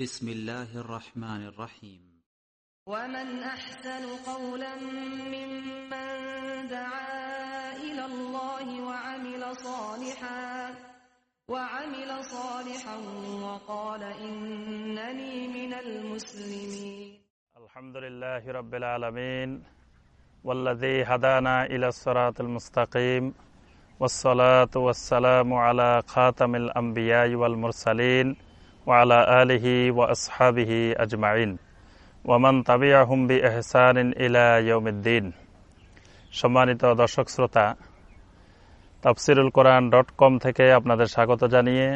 بسم الله الرحمن الرحيم. ومن أحسن قولا ممن دعا إلى الله وعمل صالحا وعمل صالحا وقال إنني من المسلمين. الحمد لله رب العالمين والذي هدانا إلى الصراط المستقيم والصلاة والسلام على خاتم الأنبياء والمرسلين ওয়ালা আলিহি ওয়া আসহাবিহি আজমাইন। ওয়ামান তাবিয়াহুম বি এহসান ইলা ইয়ৌমুদ্দিন সম্মানিত দর্শক শ্রোতা, তাফসিরুল কোরআন ডট কম থেকে আপনাদের স্বাগত জানিয়ে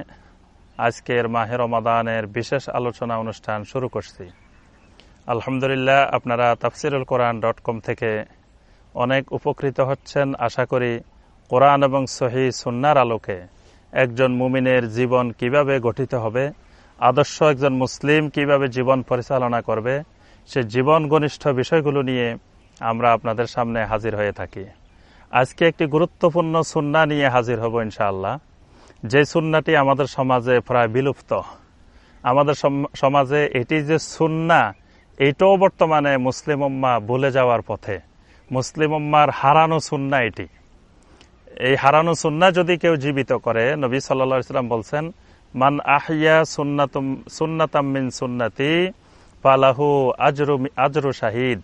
আজকের মাহের মাদানের বিশেষ আলোচনা অনুষ্ঠান শুরু করছি। আলহামদুলিল্লাহ, আপনারা তাফসিরুল কোরআন ডট কম থেকে অনেক উপকৃত হচ্ছেন। আশা করি কোরআন এবং সহি সুন্নার আলোকে একজন মুমিনের জীবন কীভাবে গঠিত হবে আদর্শ একজন মুসলিম কীভাবে জীবন পরিচালনা করবে, সে জীবন ঘনিষ্ঠ বিষয়গুলো নিয়ে আমরা আপনাদের সামনে হাজির হয়ে থাকি। আজকে একটি গুরুত্বপূর্ণ সুন্না নিয়ে হাজির হব ইনশাআল্লাহ। যে সুন্নাটি আমাদের সমাজে প্রায় বিলুপ্ত। আমাদের সমাজে এটি যে সুন্না, এটাও বর্তমানে মুসলিম উম্মা ভুলে যাওয়ার পথে। মুসলিম উম্মার হারানো সুন্না এটি। এই হারানো সুন্না যদি কেউ জীবিত করে, নবী সাল্লা ইসলাম বলছেন মান আহিয়া সুন্নাতুম, সুন্নাতাম মিন সুন্নাতি পালাহু আজরু আজরু শাহিদ।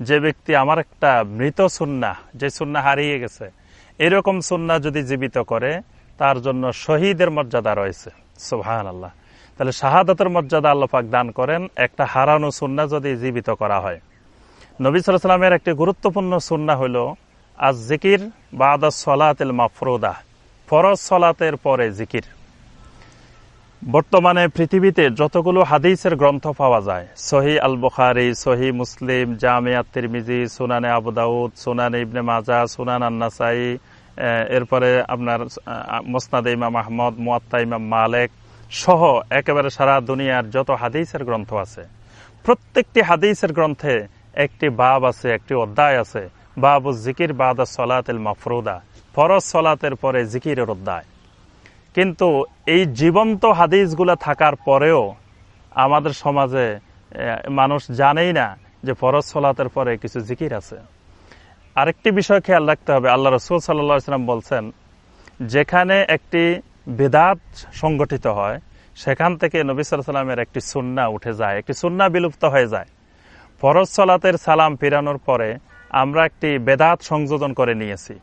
যে ব্যক্তি আমার একটা মৃত সুন্না যে সুন্না হারিয়ে গেছে, এরকম সুন্না যদি জীবিত করে, তার জন্য শহীদের মর্যাদা রয়েছে। সুহান আল্লাহ তাহলে শাহাদতের মর্যাদা আল্লাপাক দান করেন, একটা হারানো সুন্না যদি জীবিত করা হয়। নবী সালামের একটি গুরুত্বপূর্ণ সুন্না হইল আজ জিকির বা আদাস সলাতেল মাফরুদা। ফরজ সলাতের পরে জিকির। বর্তমানে পৃথিবীতে যতগুলো হাদিসের গ্রন্থ পাওয়া যায়, সহি আল বুখারি সহি মুসলিম জামিয়া তিরমিজি সুনানে আবুদাউদ সুনানে ইবনে মাজা, সুনান আন্নাসাই এরপরে আপনার মোসনাদ ইমাম আহমদ, মুয়াত্তা ইমাম মালেক সহ একেবারে সারা দুনিয়ার যত হাদিসের গ্রন্থ আছে, প্রত্যেকটি হাদিসের গ্রন্থে একটি বাব আছে, একটি অধ্যায় আছে। বাবু জিকির বাদা সলাতেল মাফরুদা, ফরজ সলাতের পরে জিকিরের অধ্যায়। কিন্তু এই জীবন্ত হাদিসগুলো থাকার পরেও আমাদের সমাজে মানুষ জানেই না যে ফরজ সলাতের পরে কিছু জিকির আছে। আরেকটি বিষয় খেয়াল রাখতে হবে। আল্লাহ রসুল সাল্লাম বলছেন, যেখানে একটি বেদাত সংগঠিত হয়, সেখান থেকে নবী সাল্লামের একটি সুন্না উঠে যায়, একটি সুন্না বিলুপ্ত হয়ে যায়। ফরজ সলাতের সালাম ফিরানোর পরে আমরা একটি বেদাত সংযোজন করে নিয়েছি।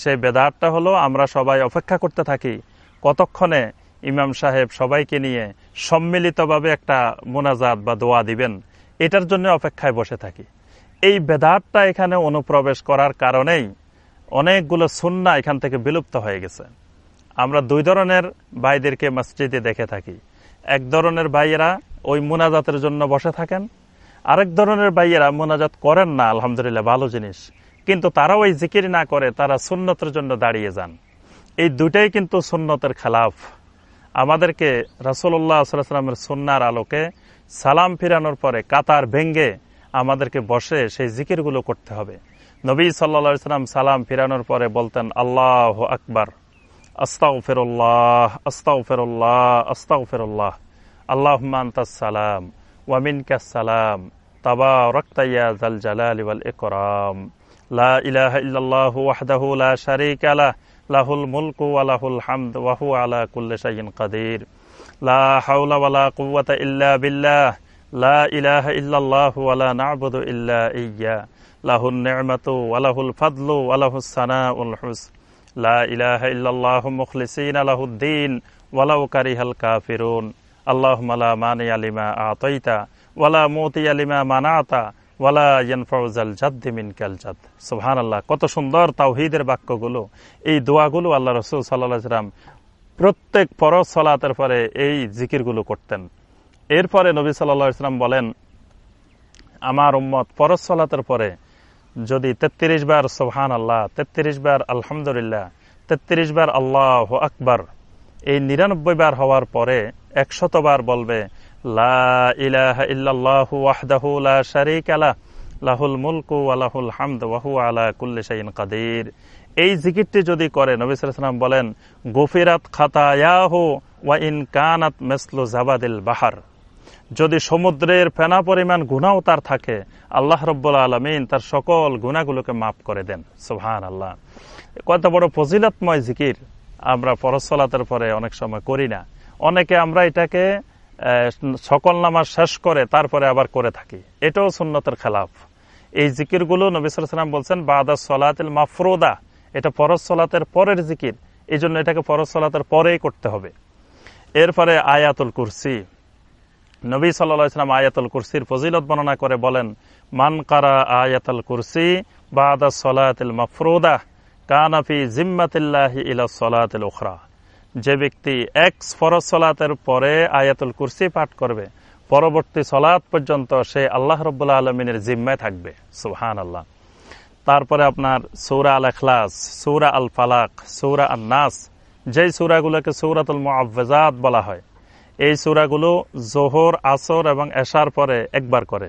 সেই বেদাতটা হলো আমরা সবাই অপেক্ষা করতে থাকি কতক্ষণে ইমাম সাহেব সবাইকে নিয়ে সম্মিলিতভাবে একটা মোনাজাত বা দোয়া দিবেন, এটার জন্য অপেক্ষায় বসে থাকি। এই বেদাতটা এখানে অনুপ্রবেশ করার কারণেই অনেকগুলো সুন্না এখান থেকে বিলুপ্ত হয়ে গেছে। আমরা দুই ধরনের ভাইদেরকে মসজিদে দেখে থাকি। এক ধরনের ভাইয়েরা ওই মোনাজাতের জন্য বসে থাকেন, আরেক ধরনের ভাইয়েরা মোনাজাত করেন না, আলহামদুলিল্লাহ, ভালো জিনিস। কিন্তু তারাও ওই জিকির না করে তারা সুন্নতের জন্য দাঁড়িয়ে যান। এই দুটাই কিন্তু সুন্নতের খেলাফ। আমাদেরকে রাসুল্লাহ সাল্লামের সুন্নার আলোকে সালাম ফিরানোর পরে কাতার ভেঙ্গে আমাদেরকে বসে সেই জিকিরগুলো করতে হবে। নবী সাল্লা সাল্লাম সালাম ফিরানোর পরে বলতেন, আল্লাহ আকবর আস্তাউ ফেরুল্লাহ আস্তাউ ফেরুল্লাহ আস্তাউ ফেরুল্লাহ আল্লাহ সালাম ওয়ামিনকা সালাম তাবা রক্তাইয়া জাল জালাল ইকরাম, লা ইলাহা ইল্লাল্লাহু ওয়াহদাহু লা শারীকা লাহ লাহুল মুলকু ওয়ালাহুল হামদ ওয়াহু আলা কুল্লি শাইইন কাদির। লা হাওলা ওয়ালা কুওয়াতা ইল্লা লা ইলাহা ইল্লাল্লাহ ওয়ালা না'বুদু ইল্লা ইয়্যা লাহুন নি'মাতু ওয়ালাহুল ফাদলু লা ইলাহা ইল্লাল্লাহ মুখলিসিনা লাহুদ্দিন ওয়ালাউ কারিহাল কাফিরুন। আল্লাহুম্মা লা মানিয়া লিমা ওয়ালা মুতিয়া লিমা মানাতা। ওয়ালা আল্লাহ কত সুন্দর তাওহিদের বাক্যগুলো, এই দোয়াগুলো আল্লাহ রসুল সাল্লাম প্রত্যেক ফরজ সলাতের পরে এই জিকিরগুলো করতেন। এরপরে নবী সাল্লা ইসলাম বলেন, আমার উম্মত ফরজ সলাতের পরে যদি তেত্রিশ বার সোহান আল্লাহ তেত্রিশ বার আলহামদুলিল্লাহ, তেত্রিশ বার আল্লাহ আকবার এই নিরানব্বই বার হওয়ার পরে একশতবার বলবে লাহুল মুলকু ওয়া হামদ ওয়া হুয়া আলা কুল্লি শাইইন কাদির। এই জিকিরটি যদি করে, নবী সাল্লাল্লাহু বলেন, গফিরাত খাতায়াহু ওয়া ইন কানাত মিসলু জাবাদিল বাহার। যদি সমুদ্রের ফেনা পরিমাণ গুণাও তার থাকে, আল্লাহ রব্বুল আলমিন তার সকল গুণাগুলোকে মাফ করে দেন। সুহান আল্লাহ কত বড় ফজিলতময় জিকির। আমরা পরসলাতের পরে অনেক সময় করি না। অনেকে আমরা এটাকে সকল নামাজ শেষ করে তারপরে আবার করে থাকি। এটাও সুন্নতের খেলাফ। এই জিকিরগুলো নবী সালাম বলছেন, বাদা সলাতিল মাফরোদা। এটা ফরজ সলাতের পরের জিকির। এই জন্য এটাকে ফরজ সলাতের পরেই করতে হবে। এরপরে আয়াতুল কুরসি। নবী সাল্লাম আয়াতুল কুরসির ফজিলত বর্ণনা করে বলেন, মান কারা আয়াতুল কুরসি বাদা সলাতিল মাফরোদা? কানাফি জিম্মাতিল্লাহি ইলা সলাতিল ওখরা যে ব্যক্তি এক ফরজ সলাতের পরে আয়াতুল কুরসি পাঠ করবে, পরবর্তী সলাৎ পর্যন্ত সে আল্লাহ রব্বুল্লা আলমিনের জিম্মায় থাকবে। সুহান আল্লাহ তারপরে আপনার সৌরা আল এখলাস সৌরা আল ফালাক সৌরা আল নাস যেই সৌরাগুলোকে সৌরাতুল মুআজাদ বলা হয়, এই সৌরাগুলো জোহর, আসর এবং এশার পরে একবার করে,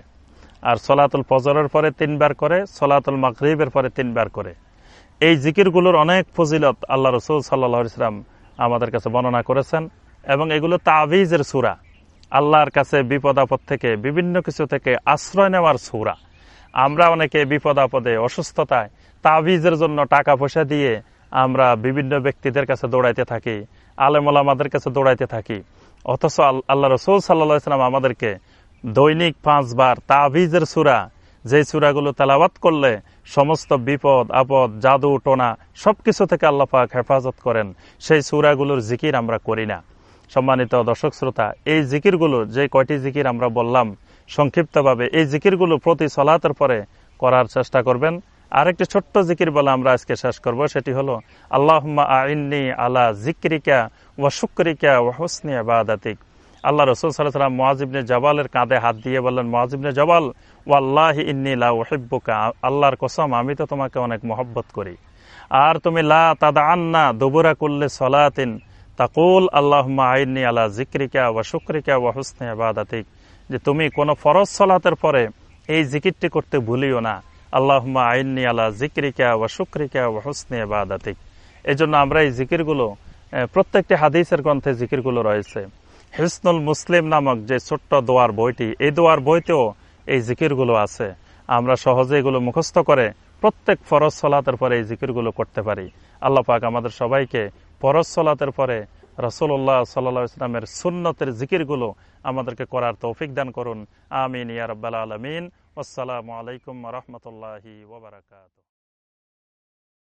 আর সলাতুল ফজরের পরে তিনবার করে, সলাতুল মাকরিবের পরে তিনবার করে। এই জিকিরগুলোর অনেক ফজিলত আল্লাহ রসুল সাল্লাহ ইসলাম আমাদের কাছে বর্ণনা করেছেন এবং এগুলো তাবিজের সুরা, আল্লাহর কাছে বিপদ আপদ থেকে, বিভিন্ন কিছু থেকে আশ্রয় নেওয়ার সুরা। আমরা অনেকে বিপদ আপদে, অসুস্থতায় তাবিজের জন্য টাকা পয়সা দিয়ে আমরা বিভিন্ন ব্যক্তিদের কাছে দৌড়াইতে থাকি আলেমল আমাদের কাছে দৌড়াইতে থাকি। অথচ আল্লাহ রসুল সাল্লাহ ইসলাম আমাদেরকে দৈনিক পাঁচবার তাবিজের সুরা যে সুরাগুলো তেলাবাত করলে সমস্ত বিপদ, আপদ, জাদু, টোনা সবকিছু থেকে আল্লাপাক হেফাজত করেন, সেই সুরাগুলোর জিকির আমরা করি না। সম্মানিত দর্শক শ্রোতা, এই জিকিরগুলো, যে কয়টি জিকির আমরা বললাম, সংক্ষিপ্তভাবে এই জিকিরগুলো প্রতি সলাতের পরে করার চেষ্টা করবেন। আরেকটি ছোট্ট জিকির বলে আমরা আজকে শেষ করব, সেটি হলো আল্লাহ আইনি আলা জিক্রিকা ওয়া শুক্রিকা ওয়া হোসনি আবাদাতিক আল্লাহ রসুল সাল্লাম মোয়াজিবনে জবালের কাঁধে হাত দিয়ে বললেন মোয়াজিবনে জবাল ও আল্লাহ ইন্নিলা ওহিব্বুকা আল্লাহর কসম, আমি তো তোমাকে অনেক মহব্বত করি। আর তুমি লা তাদা আন্না দুবুরা করলে সলাতিন, তাকুল আল্লাহ আইনি আলা জিক্রিকা ওয়া শুক্রিকা ওয়া হুসনে আবাদাতিক যে তুমি কোন ফরজ সলাতের পরে এই জিকিরটি করতে ভুলিও না। আল্লাহ আইনি আলা জিক্রিকা ওয়া শুক্রিকা ওয়া হুসনে আবাদাতিক এই জন্য আমরা এই জিকিরগুলো প্রত্যেকটি হাদিসের গ্রন্থে জিকিরগুলো রয়েছে। হিসনুল মুসলিম নামক যে ছোট্ট দোয়ার বইটি, এই দোয়ার বইতেও এই জিকিরগুলো আছে। আমরা সহজে এগুলো মুখস্থ করে প্রত্যেক ফরজ সলাতের পরে এই জিকিরগুলো করতে পারি। আল্লাহ পাক আমাদের সবাইকে ফরজ সলাতের পরে রসুল্লাহ সাল্লা ইসলামের সুন্নতের জিকিরগুলো আমাদেরকে করার তৌফিক দান করুন। আমিন ইয়ারব্বাল আলমিন। আসসালামু আলাইকুম রহমতুল্লাহি